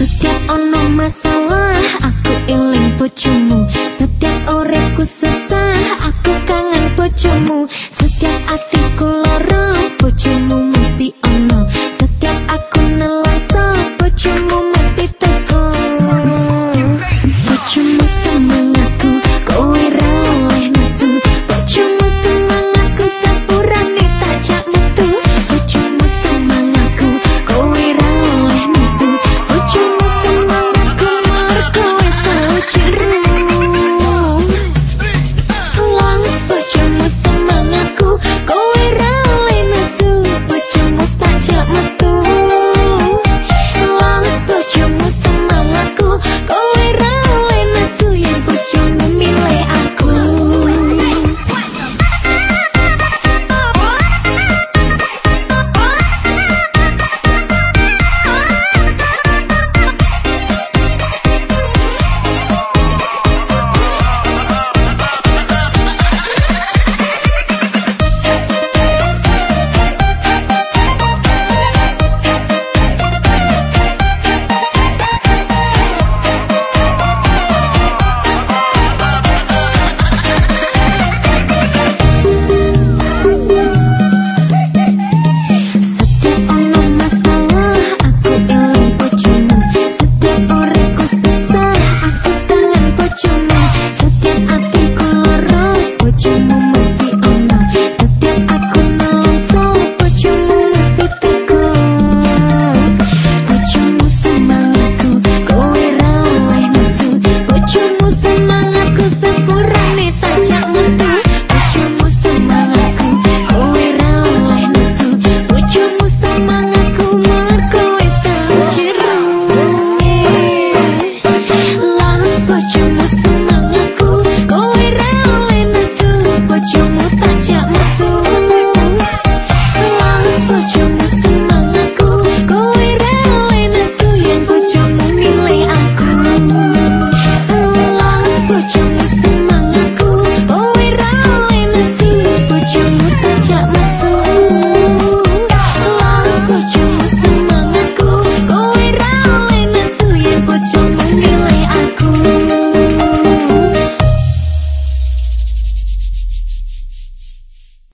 Setiap ono masalah Aku eling pucumu Setiap orepku susah Aku kangen pucumu Setiap ati